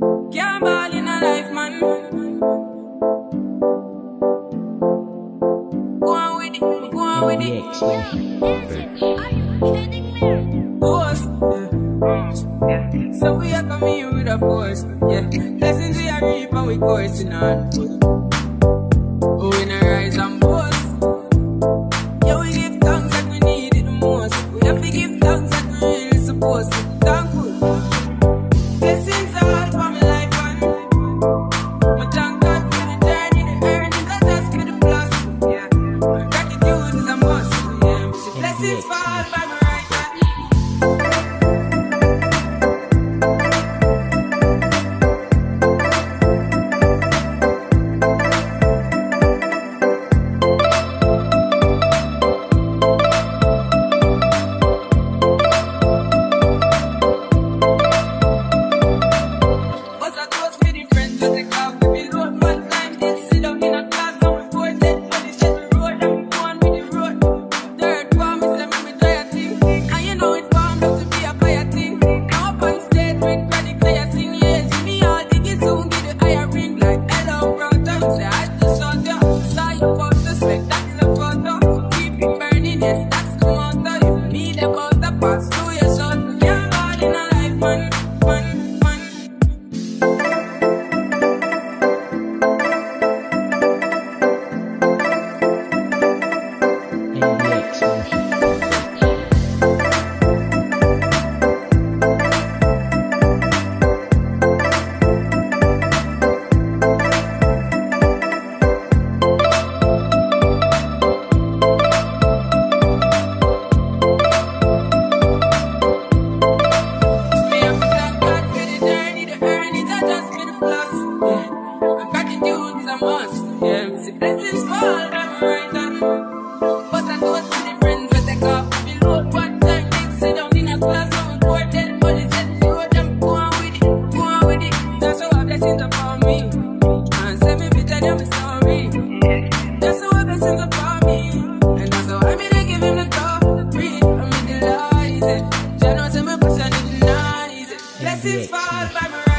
Can't ball in a life, man. Go on with it, go on with it. Force, yeah. So we are coming with a force, yeah. Blessings we are and we coursing on fall by burning, yes the plus. Yeah, and gratitude is a must. Yeah, see blessings fall by my right hand. But I know to the friends that take off the load. One time they sit down in a class and we board dead, but they said you owe them go on with it, go on with it. That's how blessings upon me. And send me picture them a story. That's how blessings upon me. And that's how I mean they give him the top, the breathe, I mean the lies. Jah know say me and it denies it. Blessings fall by my